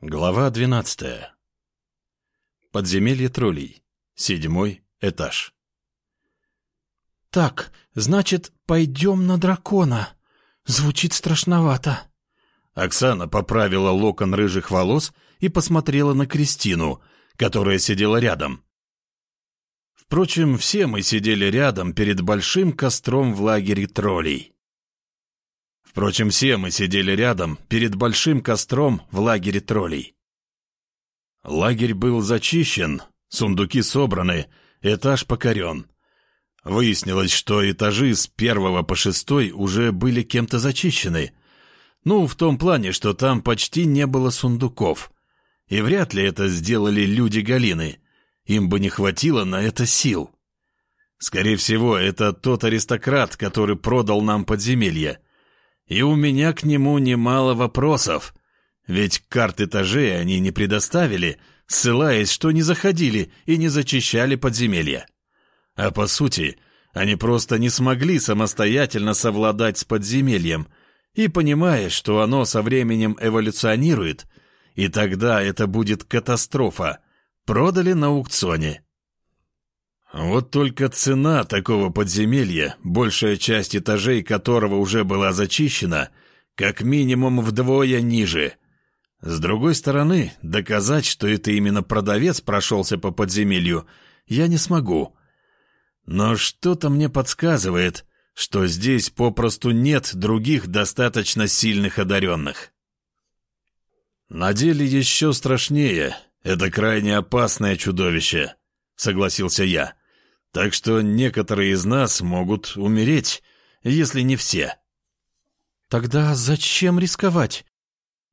Глава 12. Подземелье троллей. Седьмой этаж. «Так, значит, пойдем на дракона. Звучит страшновато». Оксана поправила локон рыжих волос и посмотрела на Кристину, которая сидела рядом. Впрочем, все мы сидели рядом перед большим костром в лагере троллей. Впрочем, все мы сидели рядом, перед большим костром в лагере троллей. Лагерь был зачищен, сундуки собраны, этаж покорен. Выяснилось, что этажи с первого по шестой уже были кем-то зачищены. Ну, в том плане, что там почти не было сундуков. И вряд ли это сделали люди Галины. Им бы не хватило на это сил. Скорее всего, это тот аристократ, который продал нам подземелье. И у меня к нему немало вопросов, ведь карт этажей они не предоставили, ссылаясь, что не заходили и не зачищали подземелья. А по сути, они просто не смогли самостоятельно совладать с подземельем, и понимая, что оно со временем эволюционирует, и тогда это будет катастрофа, продали на аукционе. Вот только цена такого подземелья, большая часть этажей которого уже была зачищена, как минимум вдвое ниже. С другой стороны, доказать, что это именно продавец прошелся по подземелью, я не смогу. Но что-то мне подсказывает, что здесь попросту нет других достаточно сильных одаренных. На деле еще страшнее. Это крайне опасное чудовище, согласился я. Так что некоторые из нас могут умереть, если не все. Тогда зачем рисковать?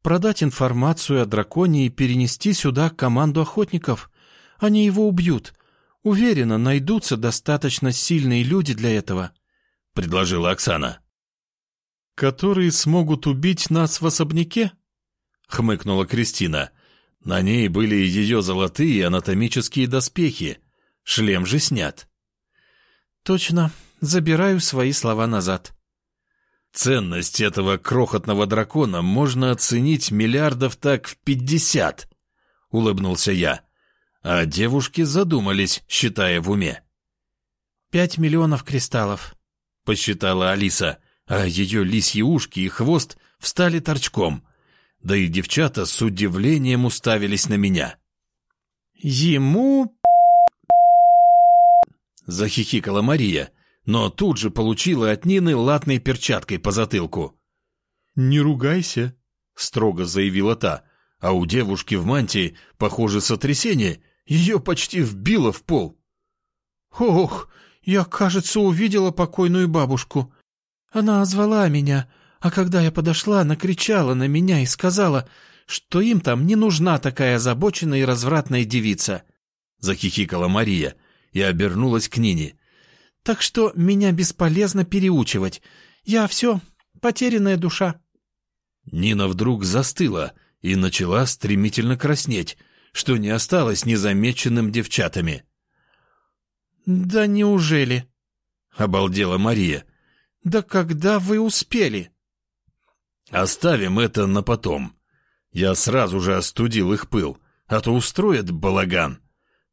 Продать информацию о драконе и перенести сюда команду охотников? Они его убьют. Уверена, найдутся достаточно сильные люди для этого, — предложила Оксана. «Которые смогут убить нас в особняке?» — хмыкнула Кристина. На ней были ее золотые анатомические доспехи, Шлем же снят. Точно, забираю свои слова назад. Ценность этого крохотного дракона можно оценить миллиардов так в пятьдесят, улыбнулся я. А девушки задумались, считая в уме. «Пять миллионов кристаллов», — посчитала Алиса, а ее лисьи ушки и хвост встали торчком. Да и девчата с удивлением уставились на меня. «Ему Захихикала Мария, но тут же получила от Нины латной перчаткой по затылку. «Не ругайся», — строго заявила та, а у девушки в мантии, похоже, сотрясение, ее почти вбило в пол. «Ох, я, кажется, увидела покойную бабушку. Она звала меня, а когда я подошла, накричала на меня и сказала, что им там не нужна такая озабоченная и развратная девица», — захихикала Мария, и обернулась к Нине. «Так что меня бесполезно переучивать. Я все, потерянная душа». Нина вдруг застыла и начала стремительно краснеть, что не осталось незамеченным девчатами. «Да неужели?» — обалдела Мария. «Да когда вы успели?» «Оставим это на потом. Я сразу же остудил их пыл, а то устроят балаган.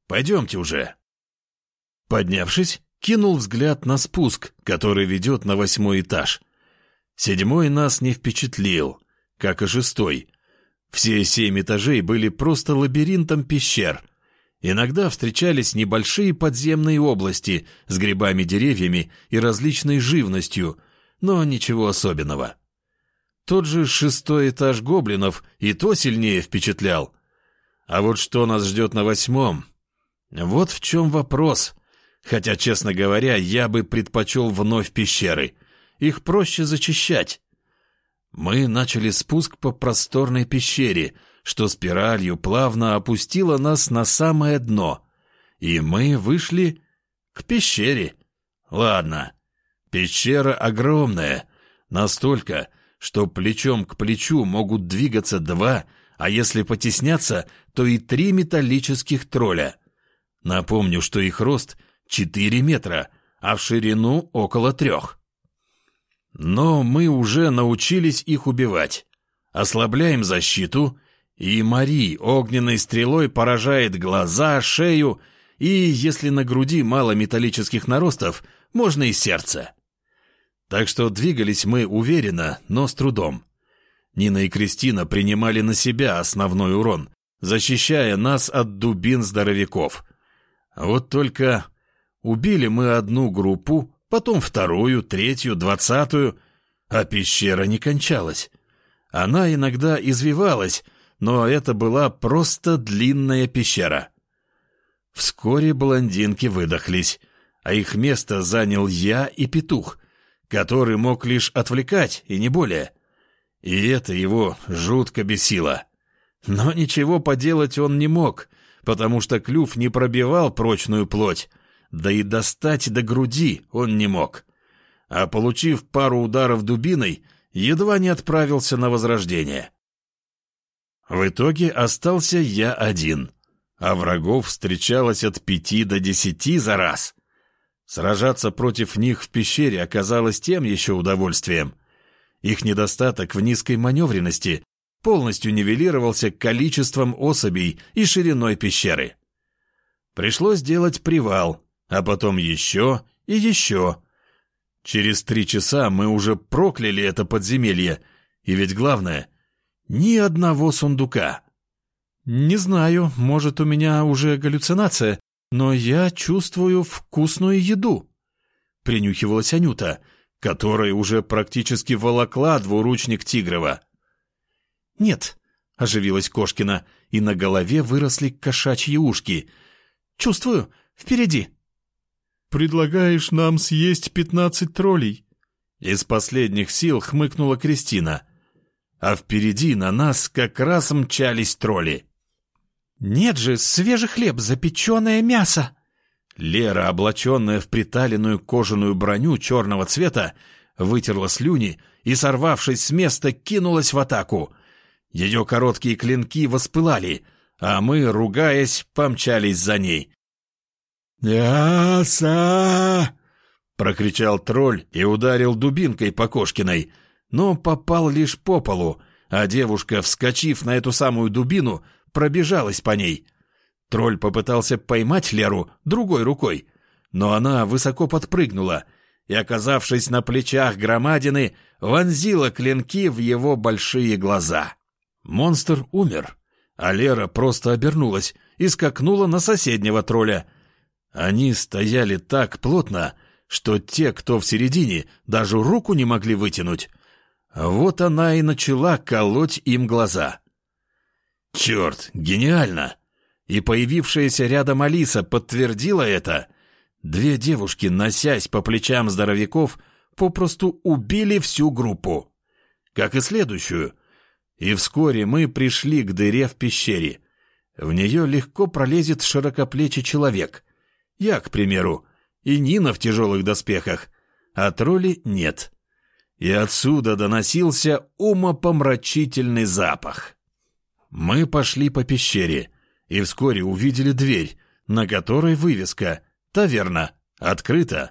Пойдемте уже». Поднявшись, кинул взгляд на спуск, который ведет на восьмой этаж. Седьмой нас не впечатлил, как и шестой. Все семь этажей были просто лабиринтом пещер. Иногда встречались небольшие подземные области с грибами-деревьями и различной живностью, но ничего особенного. Тот же шестой этаж гоблинов и то сильнее впечатлял. А вот что нас ждет на восьмом? Вот в чем вопрос — Хотя, честно говоря, я бы предпочел вновь пещеры. Их проще зачищать. Мы начали спуск по просторной пещере, что спиралью плавно опустило нас на самое дно. И мы вышли к пещере. Ладно, пещера огромная, настолько, что плечом к плечу могут двигаться два, а если потесняться, то и три металлических тролля. Напомню, что их рост — 4 метра, а в ширину около трех. Но мы уже научились их убивать. Ослабляем защиту, И Мари огненной стрелой поражает глаза, шею, и, если на груди мало металлических наростов, можно и сердце. Так что двигались мы уверенно, но с трудом. Нина и Кристина принимали на себя основной урон, защищая нас от дубин здоровяков. Вот только убили мы одну группу, потом вторую, третью, двадцатую, а пещера не кончалась. Она иногда извивалась, но это была просто длинная пещера. Вскоре блондинки выдохлись, а их место занял я и петух, который мог лишь отвлекать, и не более. И это его жутко бесило. Но ничего поделать он не мог, потому что клюв не пробивал прочную плоть, да и достать до груди он не мог. А получив пару ударов дубиной, едва не отправился на возрождение. В итоге остался я один, а врагов встречалось от пяти до десяти за раз. Сражаться против них в пещере оказалось тем еще удовольствием. Их недостаток в низкой маневренности полностью нивелировался количеством особей и шириной пещеры. Пришлось делать привал, а потом еще и еще. Через три часа мы уже прокляли это подземелье, и ведь главное — ни одного сундука. «Не знаю, может, у меня уже галлюцинация, но я чувствую вкусную еду», — принюхивалась Анюта, которая уже практически волокла двуручник Тигрова. «Нет», — оживилась Кошкина, и на голове выросли кошачьи ушки. «Чувствую, впереди». «Предлагаешь нам съесть пятнадцать троллей?» Из последних сил хмыкнула Кристина. А впереди на нас как раз мчались тролли. «Нет же, свежий хлеб, запеченное мясо!» Лера, облаченная в приталенную кожаную броню черного цвета, вытерла слюни и, сорвавшись с места, кинулась в атаку. Ее короткие клинки воспылали, а мы, ругаясь, помчались за ней. «Яса!» — прокричал тролль и ударил дубинкой по Кошкиной, но попал лишь по полу, а девушка, вскочив на эту самую дубину, пробежалась по ней. Тролль попытался поймать Леру другой рукой, но она высоко подпрыгнула и, оказавшись на плечах громадины, вонзила клинки в его большие глаза. Монстр умер, а Лера просто обернулась и скакнула на соседнего тролля. Они стояли так плотно, что те, кто в середине, даже руку не могли вытянуть. Вот она и начала колоть им глаза. Черт, гениально! И появившаяся рядом Алиса подтвердила это. Две девушки, носясь по плечам здоровяков, попросту убили всю группу. Как и следующую. И вскоре мы пришли к дыре в пещере. В нее легко пролезет широкоплечий человек. Я, к примеру, и Нина в тяжелых доспехах, а тролли нет. И отсюда доносился умопомрачительный запах. Мы пошли по пещере и вскоре увидели дверь, на которой вывеска «Таверна. Открыто».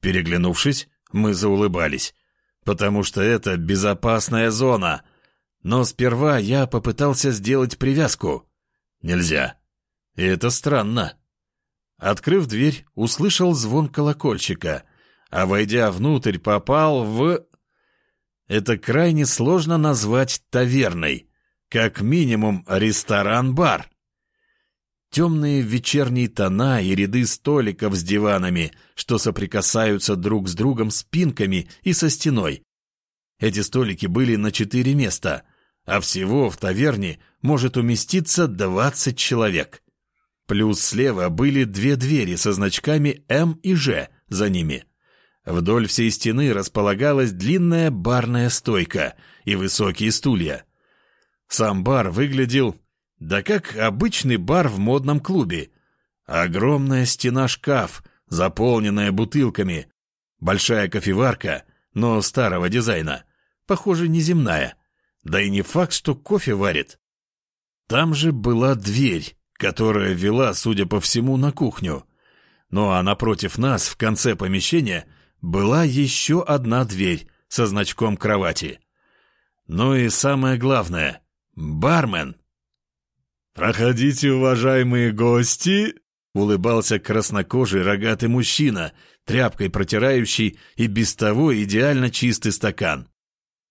Переглянувшись, мы заулыбались, потому что это безопасная зона. Но сперва я попытался сделать привязку. Нельзя. И это странно. Открыв дверь, услышал звон колокольчика, а войдя внутрь, попал в... Это крайне сложно назвать таверной. Как минимум ресторан-бар. Темные вечерние тона и ряды столиков с диванами, что соприкасаются друг с другом спинками и со стеной. Эти столики были на четыре места, а всего в таверне может уместиться двадцать человек. Плюс слева были две двери со значками «М» и «Ж» за ними. Вдоль всей стены располагалась длинная барная стойка и высокие стулья. Сам бар выглядел, да как обычный бар в модном клубе. Огромная стена-шкаф, заполненная бутылками. Большая кофеварка, но старого дизайна. Похоже, неземная. Да и не факт, что кофе варит. Там же была дверь, которая вела, судя по всему, на кухню. Ну а напротив нас, в конце помещения, была еще одна дверь со значком кровати. Ну и самое главное — Бармен «Проходите, уважаемые гости!» — улыбался краснокожий рогатый мужчина, тряпкой протирающий и без того идеально чистый стакан.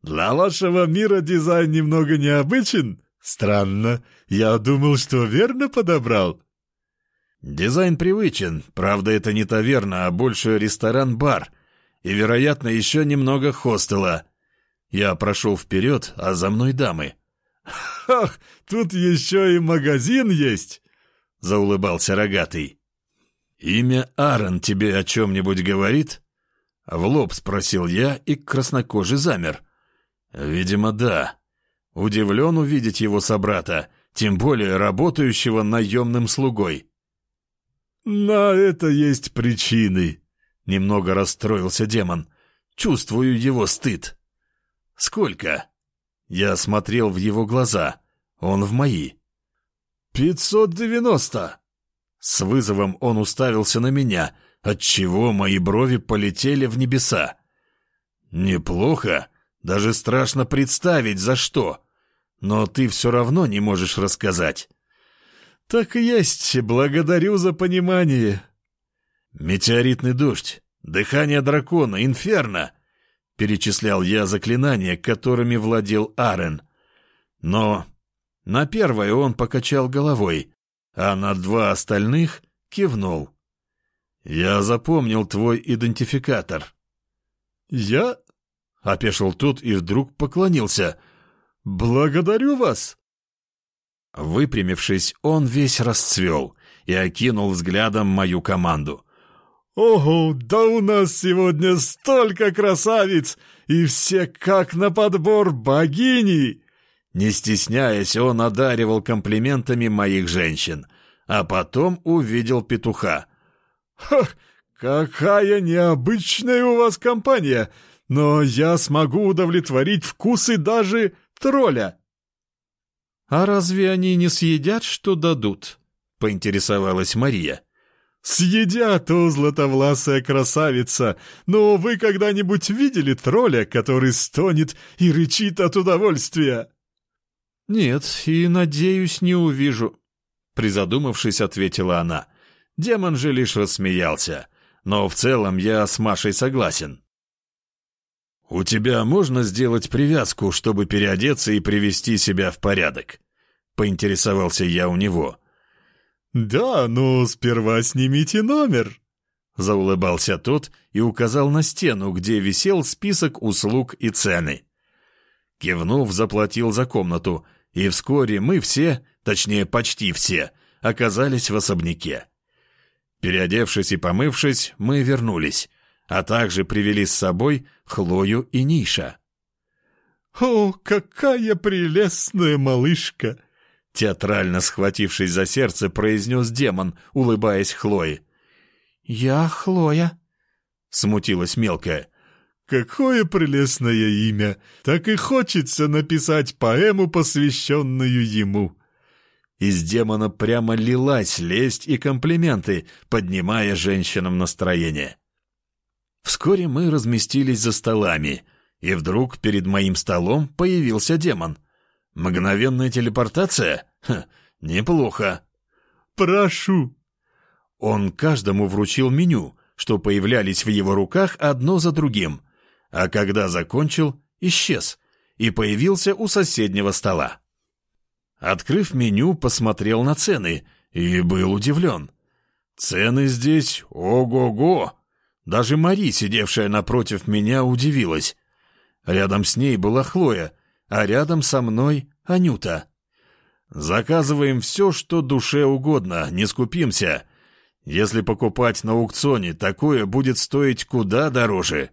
«Для вашего мира дизайн немного необычен? Странно. Я думал, что верно подобрал». Дизайн привычен, правда, это не таверна, а больше ресторан-бар. И, вероятно, еще немного хостела. Я прошел вперед, а за мной дамы. «Ах, тут еще и магазин есть!» — заулыбался рогатый. «Имя Аарон тебе о чем-нибудь говорит?» В лоб спросил я, и краснокожий замер. «Видимо, да. Удивлен увидеть его собрата, тем более работающего наемным слугой». «На это есть причины», — немного расстроился демон. «Чувствую его стыд». «Сколько?» Я смотрел в его глаза. Он в мои. «Пятьсот девяносто!» С вызовом он уставился на меня, отчего мои брови полетели в небеса. «Неплохо. Даже страшно представить, за что. Но ты все равно не можешь рассказать». «Так и есть. Благодарю за понимание». «Метеоритный дождь, дыхание дракона, инферно!» перечислял я заклинания, которыми владел Арен. Но на первое он покачал головой, а на два остальных кивнул. «Я запомнил твой идентификатор». «Я?» — опешил тут и вдруг поклонился. «Благодарю вас!» Выпрямившись, он весь расцвел и окинул взглядом мою команду. «Ого, да у нас сегодня столько красавиц, и все как на подбор богини!» Не стесняясь, он одаривал комплиментами моих женщин, а потом увидел петуха. «Ха, какая необычная у вас компания, но я смогу удовлетворить вкусы даже тролля!» «А разве они не съедят, что дадут?» — поинтересовалась Мария. «Съедят, о, златовласая красавица! Но вы когда-нибудь видели тролля, который стонет и рычит от удовольствия?» «Нет, и, надеюсь, не увижу», — призадумавшись, ответила она. Демон же лишь рассмеялся. Но в целом я с Машей согласен. «У тебя можно сделать привязку, чтобы переодеться и привести себя в порядок?» — поинтересовался я у него. «Да, но сперва снимите номер», — заулыбался тот и указал на стену, где висел список услуг и цены. Кивнув, заплатил за комнату, и вскоре мы все, точнее почти все, оказались в особняке. Переодевшись и помывшись, мы вернулись, а также привели с собой Хлою и Ниша. «О, какая прелестная малышка!» Театрально схватившись за сердце, произнес демон, улыбаясь Хлое. «Я Хлоя», — смутилась мелкая. «Какое прелестное имя! Так и хочется написать поэму, посвященную ему». Из демона прямо лилась лесть и комплименты, поднимая женщинам настроение. Вскоре мы разместились за столами, и вдруг перед моим столом появился демон. Мгновенная телепортация? Ха, неплохо. Прошу. Он каждому вручил меню, что появлялись в его руках одно за другим, а когда закончил, исчез и появился у соседнего стола. Открыв меню, посмотрел на цены и был удивлен. Цены здесь ого-го! Даже Мари, сидевшая напротив меня, удивилась. Рядом с ней была Хлоя, а рядом со мной Анюта. Заказываем все, что душе угодно, не скупимся. Если покупать на аукционе, такое будет стоить куда дороже.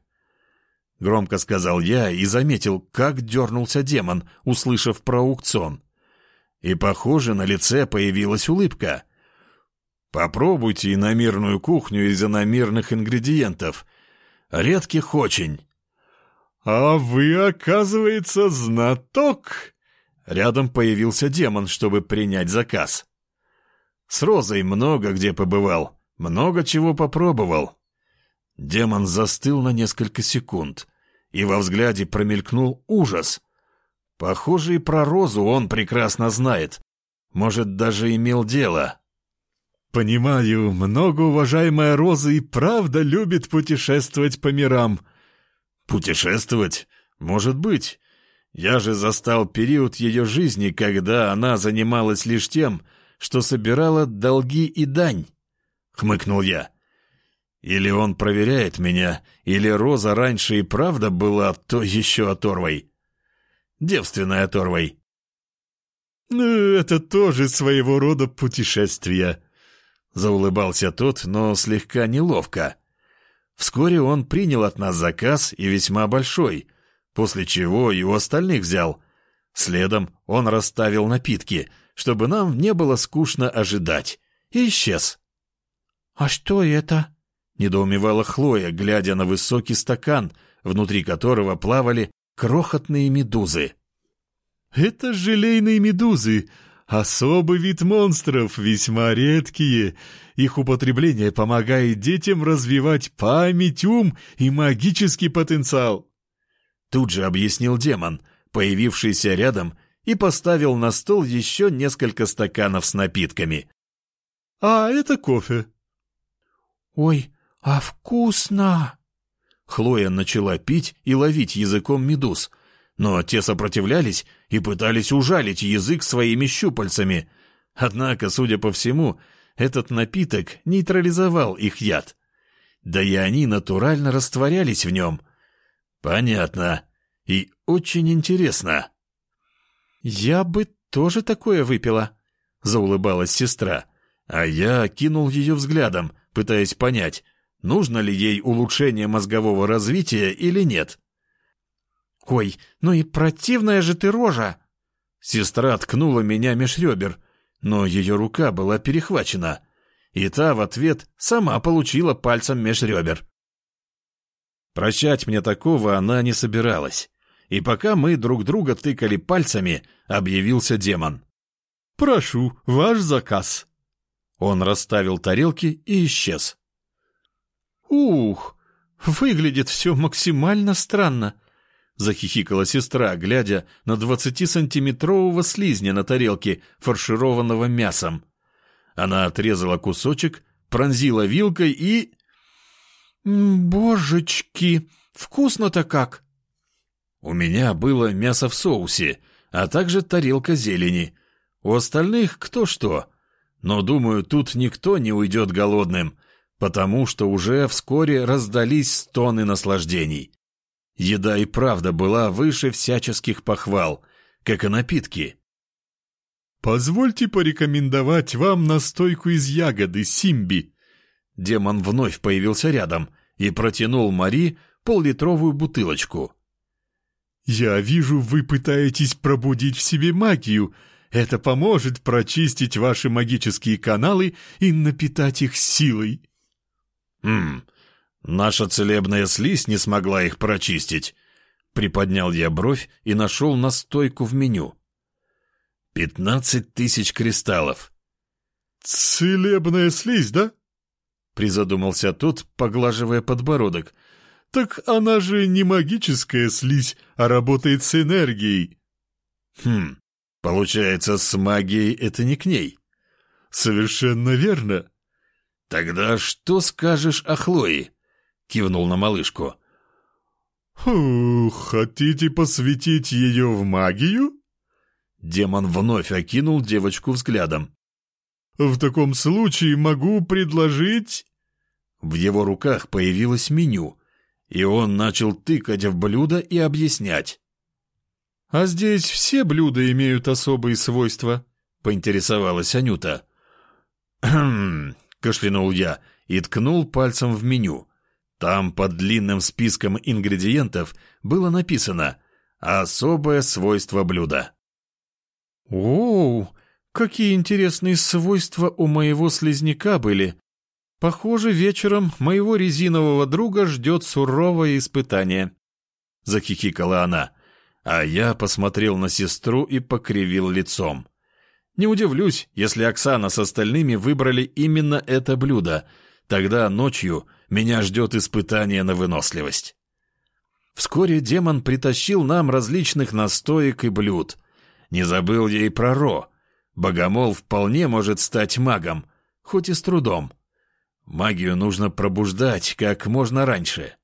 Громко сказал я и заметил, как дернулся демон, услышав про аукцион. И, похоже, на лице появилась улыбка. Попробуйте иномирную кухню из иномирных ингредиентов. Редких очень. «А вы, оказывается, знаток!» Рядом появился демон, чтобы принять заказ. С Розой много где побывал, много чего попробовал. Демон застыл на несколько секунд, и во взгляде промелькнул ужас. Похоже, и про Розу он прекрасно знает. Может, даже имел дело. «Понимаю, многоуважаемая Роза и правда любит путешествовать по мирам». «Путешествовать? Может быть. Я же застал период ее жизни, когда она занималась лишь тем, что собирала долги и дань», — хмыкнул я. «Или он проверяет меня, или Роза раньше и правда была то еще оторвой. Девственной оторвой». «Ну, это тоже своего рода путешествие», Заулыбался тот, но слегка неловко. Вскоре он принял от нас заказ и весьма большой, после чего и у остальных взял. Следом он расставил напитки, чтобы нам не было скучно ожидать, и исчез. «А что это?» — недоумевала Хлоя, глядя на высокий стакан, внутри которого плавали крохотные медузы. «Это желейные медузы, Особый вид монстров, весьма редкие. Их употребление помогает детям развивать память, ум и магический потенциал. Тут же объяснил демон, появившийся рядом, и поставил на стол еще несколько стаканов с напитками. «А это кофе». «Ой, а вкусно!» Хлоя начала пить и ловить языком медуз, но те сопротивлялись и пытались ужалить язык своими щупальцами. Однако, судя по всему, этот напиток нейтрализовал их яд. Да и они натурально растворялись в нем. Понятно. И очень интересно. «Я бы тоже такое выпила», — заулыбалась сестра. А я кинул ее взглядом, пытаясь понять, нужно ли ей улучшение мозгового развития или нет. «Ой, ну и противная же ты рожа!» Сестра ткнула меня меж ребер, но ее рука была перехвачена, и та в ответ сама получила пальцем меж ребер. Прощать мне такого она не собиралась, и пока мы друг друга тыкали пальцами, объявился демон. «Прошу, ваш заказ». Он расставил тарелки и исчез. «Ух, выглядит все максимально странно», захихикала сестра, глядя на двадцатисантиметрового слизня на тарелке, фаршированного мясом. Она отрезала кусочек, пронзила вилкой и... «Божечки, вкусно-то как!» У меня было мясо в соусе, а также тарелка зелени. У остальных кто что. Но, думаю, тут никто не уйдет голодным, потому что уже вскоре раздались стоны наслаждений. Еда и правда была выше всяческих похвал, как и напитки. «Позвольте порекомендовать вам настойку из ягоды Симби». Демон вновь появился рядом и протянул Мари поллитровую бутылочку. «Я вижу, вы пытаетесь пробудить в себе магию. Это поможет прочистить ваши магические каналы и напитать их силой». «Хм, Наша целебная слизь не смогла их прочистить. Приподнял я бровь и нашел настойку в меню. Пятнадцать тысяч кристаллов. «Целебная слизь, да?» Призадумался тот, поглаживая подбородок. «Так она же не магическая слизь, а работает с энергией». «Хм, получается, с магией это не к ней». «Совершенно верно». «Тогда что скажешь о Хлое?» Кивнул на малышку. «Фу, хотите посвятить ее в магию?» Демон вновь окинул девочку взглядом. «В таком случае могу предложить...» В его руках появилось меню, и он начал тыкать в блюдо и объяснять. «А здесь все блюда имеют особые свойства?» — поинтересовалась Анюта. «Хм...» — кашлянул я и ткнул пальцем в меню. Там под длинным списком ингредиентов было написано «Особое свойство блюда». «Оу, какие интересные свойства у моего слизняка были! Похоже, вечером моего резинового друга ждет суровое испытание», — захихикала она, а я посмотрел на сестру и покривил лицом. Не удивлюсь, если Оксана с остальными выбрали именно это блюдо. Тогда ночью меня ждет испытание на выносливость. Вскоре демон притащил нам различных настоек и блюд. Не забыл ей про Ро. Богомол вполне может стать магом, хоть и с трудом. Магию нужно пробуждать как можно раньше.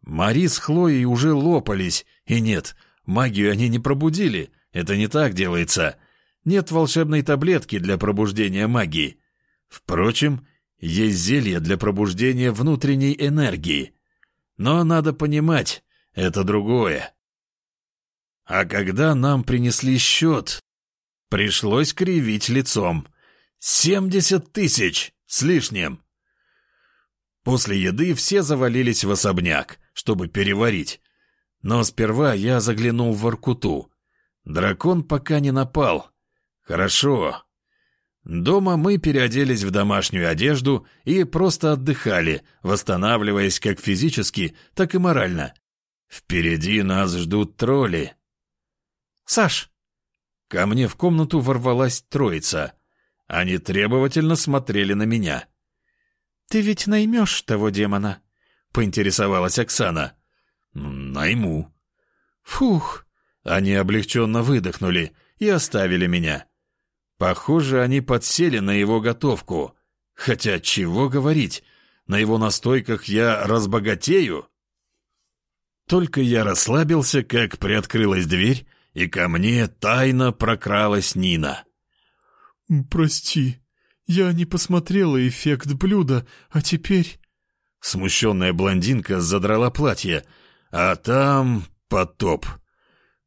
Мари с Хлоей уже лопались, и нет, магию они не пробудили, это не так делается. Нет волшебной таблетки для пробуждения магии. Впрочем, есть зелье для пробуждения внутренней энергии. Но надо понимать, это другое. А когда нам принесли счет, пришлось кривить лицом. Семьдесят тысяч с лишним. После еды все завалились в особняк, чтобы переварить. Но сперва я заглянул в Воркуту. Дракон пока не напал. Хорошо. Дома мы переоделись в домашнюю одежду и просто отдыхали, восстанавливаясь как физически, так и морально. Впереди нас ждут тролли. «Саш!» Ко мне в комнату ворвалась троица. Они требовательно смотрели на меня. «Ты ведь наймешь того демона?» — поинтересовалась Оксана. «Найму». «Фух!» Они облегченно выдохнули и оставили меня. Похоже, они подсели на его готовку. Хотя, чего говорить, на его настойках я разбогатею. Только я расслабился, как приоткрылась дверь, и ко мне тайно прокралась Нина. «Прости, я не посмотрела эффект блюда, а теперь...» Смущенная блондинка задрала платье, а там потоп.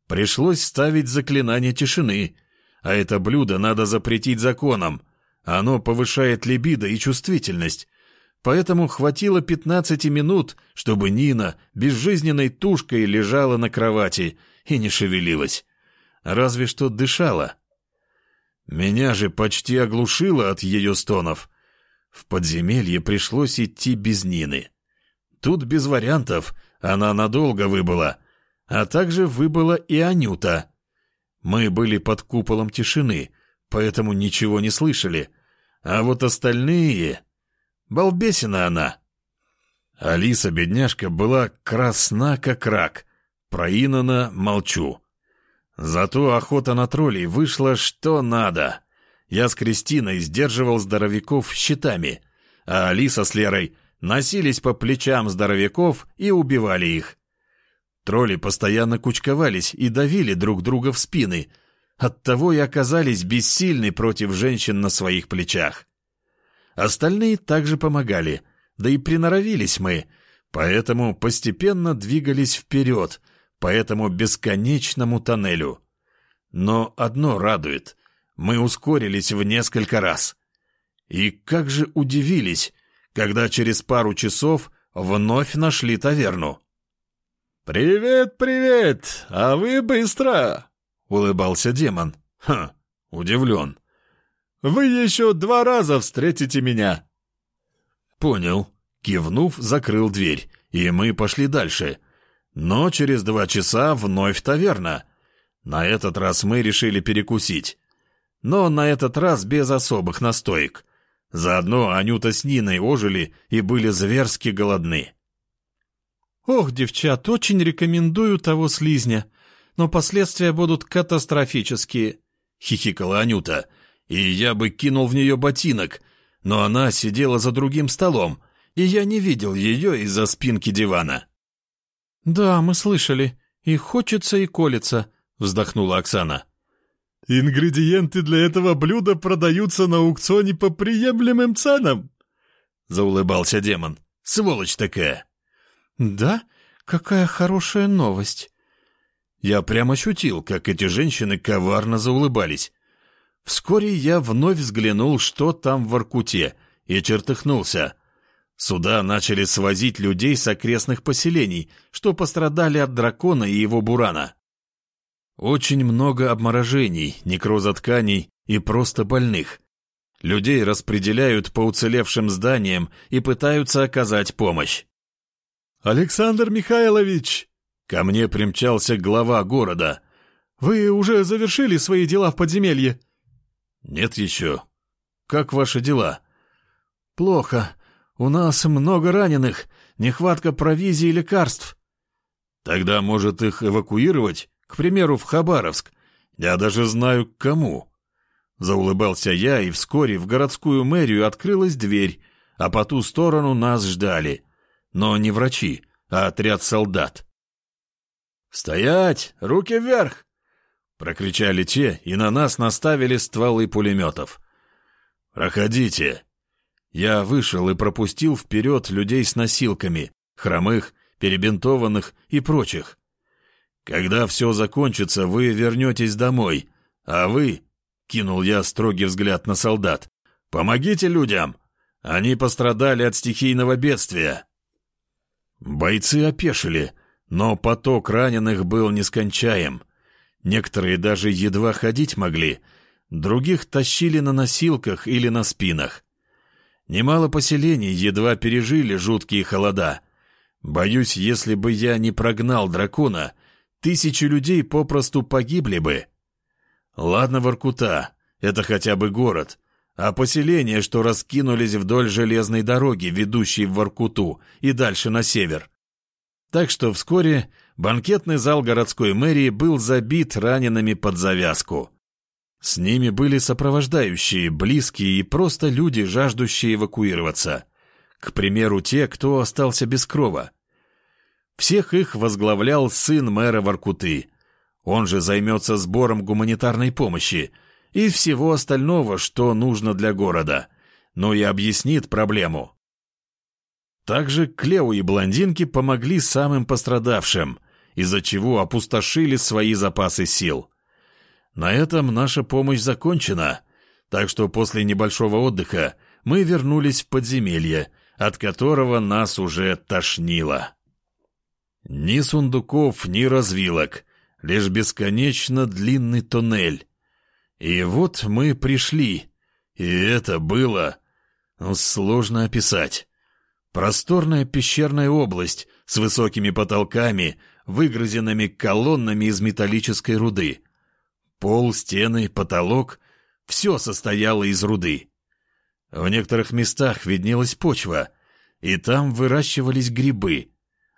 Пришлось ставить заклинание тишины, а это блюдо надо запретить законом. Оно повышает либидо и чувствительность. Поэтому хватило 15 минут, чтобы Нина безжизненной тушкой лежала на кровати и не шевелилась. Разве что дышала. Меня же почти оглушило от ее стонов. В подземелье пришлось идти без Нины. Тут без вариантов, она надолго выбыла — а также выбыла и Анюта. Мы были под куполом тишины, поэтому ничего не слышали. А вот остальные... Балбесина она. Алиса, бедняжка, была красна, как рак. Про Инана молчу. Зато охота на троллей вышла что надо. Я с Кристиной сдерживал здоровяков щитами, а Алиса с Лерой носились по плечам здоровяков и убивали их. Тролли постоянно кучковались и давили друг друга в спины. Оттого и оказались бессильны против женщин на своих плечах. Остальные также помогали, да и приноровились мы, поэтому постепенно двигались вперед, по этому бесконечному тоннелю. Но одно радует — мы ускорились в несколько раз. И как же удивились, когда через пару часов вновь нашли таверну. «Привет, привет! А вы быстро!» — улыбался демон. «Ха, удивлен. Вы еще два раза встретите меня!» «Понял». Кивнув, закрыл дверь, и мы пошли дальше. Но через два часа вновь таверна. На этот раз мы решили перекусить. Но на этот раз без особых настоек. Заодно Анюта с Ниной ожили и были зверски голодны. «Ох, девчат, очень рекомендую того слизня, но последствия будут катастрофические», — хихикала Анюта. «И я бы кинул в нее ботинок, но она сидела за другим столом, и я не видел ее из-за спинки дивана». «Да, мы слышали. И хочется, и колется», — вздохнула Оксана. «Ингредиенты для этого блюда продаются на аукционе по приемлемым ценам», — заулыбался демон. «Сволочь такая!» «Да? Какая хорошая новость!» Я прямо ощутил, как эти женщины коварно заулыбались. Вскоре я вновь взглянул, что там в Аркуте, и чертыхнулся. Сюда начали свозить людей с окрестных поселений, что пострадали от дракона и его бурана. Очень много обморожений, некроза тканей и просто больных. Людей распределяют по уцелевшим зданиям и пытаются оказать помощь. «Александр Михайлович!» Ко мне примчался глава города. «Вы уже завершили свои дела в подземелье?» «Нет еще. Как ваши дела?» «Плохо. У нас много раненых, нехватка провизии и лекарств». «Тогда, может, их эвакуировать? К примеру, в Хабаровск? Я даже знаю, к кому». Заулыбался я, и вскоре в городскую мэрию открылась дверь, а по ту сторону нас ждали. Но не врачи, а отряд солдат. «Стоять! Руки вверх!» Прокричали те, и на нас наставили стволы пулеметов. «Проходите!» Я вышел и пропустил вперед людей с носилками, хромых, перебинтованных и прочих. «Когда все закончится, вы вернетесь домой, а вы...» — кинул я строгий взгляд на солдат. «Помогите людям! Они пострадали от стихийного бедствия!» Бойцы опешили, но поток раненых был нескончаем. Некоторые даже едва ходить могли, других тащили на носилках или на спинах. Немало поселений едва пережили жуткие холода. Боюсь, если бы я не прогнал дракона, тысячи людей попросту погибли бы. Ладно, Воркута, это хотя бы город, а поселения, что раскинулись вдоль железной дороги, ведущей в Воркуту и дальше на север. Так что вскоре банкетный зал городской мэрии был забит ранеными под завязку. С ними были сопровождающие, близкие и просто люди, жаждущие эвакуироваться. К примеру, те, кто остался без крова. Всех их возглавлял сын мэра Воркуты. Он же займется сбором гуманитарной помощи и всего остального, что нужно для города, но и объяснит проблему. Также Клео и блондинки помогли самым пострадавшим, из-за чего опустошили свои запасы сил. На этом наша помощь закончена, так что после небольшого отдыха мы вернулись в подземелье, от которого нас уже тошнило. Ни сундуков, ни развилок, лишь бесконечно длинный туннель. И вот мы пришли, и это было... Сложно описать. Просторная пещерная область с высокими потолками, выгрызенными колоннами из металлической руды. Пол, стены, потолок — все состояло из руды. В некоторых местах виднелась почва, и там выращивались грибы,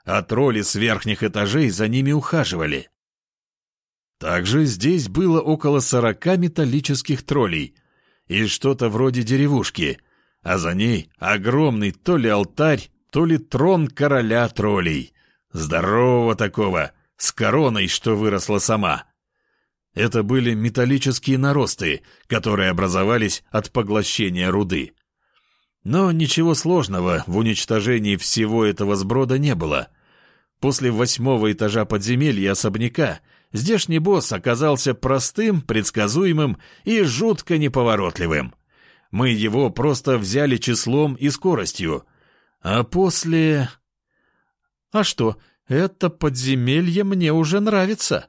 а тролли с верхних этажей за ними ухаживали. Также здесь было около сорока металлических троллей и что-то вроде деревушки, а за ней огромный то ли алтарь, то ли трон короля троллей. Здорового такого, с короной, что выросла сама. Это были металлические наросты, которые образовались от поглощения руды. Но ничего сложного в уничтожении всего этого сброда не было. После восьмого этажа подземелья особняка здешний босс оказался простым, предсказуемым и жутко неповоротливым. Мы его просто взяли числом и скоростью. А после... А что, это подземелье мне уже нравится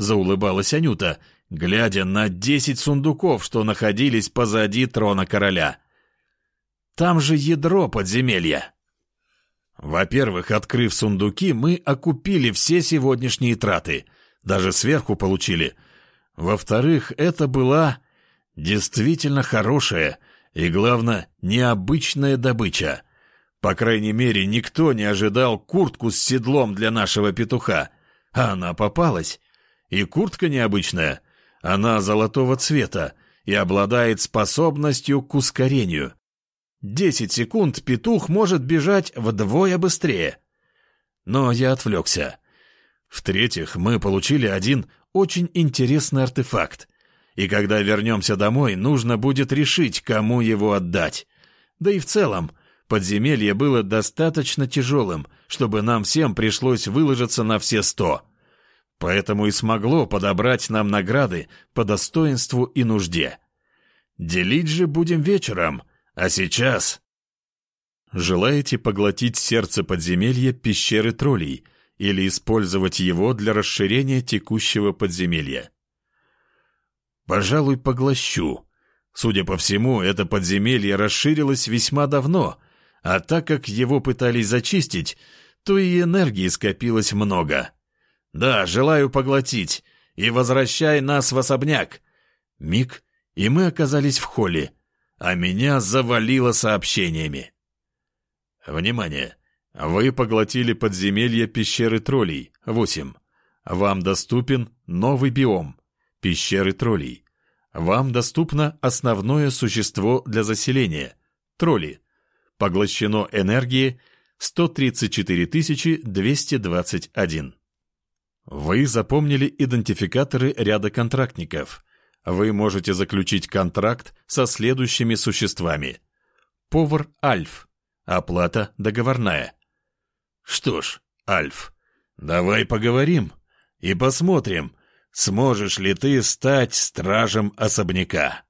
заулыбалась Анюта, глядя на десять сундуков, что находились позади трона короля. Там же ядро подземелья. Во-первых, открыв сундуки, мы окупили все сегодняшние траты, даже сверху получили. Во-вторых, это была действительно хорошая и, главное, необычная добыча. По крайней мере, никто не ожидал куртку с седлом для нашего петуха, а она попалась. И куртка необычная. Она золотого цвета и обладает способностью к ускорению. Десять секунд петух может бежать вдвое быстрее. Но я отвлекся. В-третьих, мы получили один очень интересный артефакт. И когда вернемся домой, нужно будет решить, кому его отдать. Да и в целом, подземелье было достаточно тяжелым, чтобы нам всем пришлось выложиться на все сто. Поэтому и смогло подобрать нам награды по достоинству и нужде. Делить же будем вечером, а сейчас... Желаете поглотить сердце подземелья пещеры троллей или использовать его для расширения текущего подземелья? Пожалуй, поглощу. Судя по всему, это подземелье расширилось весьма давно, а так как его пытались зачистить, то и энергии скопилось много. Да, желаю поглотить. И возвращай нас в особняк. Миг, и мы оказались в холле, а меня завалило сообщениями. Внимание! Вы поглотили подземелье пещеры троллей. 8. Вам доступен новый биом. Пещеры троллей. Вам доступно основное существо для заселения – тролли. Поглощено энергии 134 221. Вы запомнили идентификаторы ряда контрактников. Вы можете заключить контракт со следующими существами. Повар Альф. Оплата договорная. Что ж, Альф, давай поговорим и посмотрим, сможешь ли ты стать стражем особняка.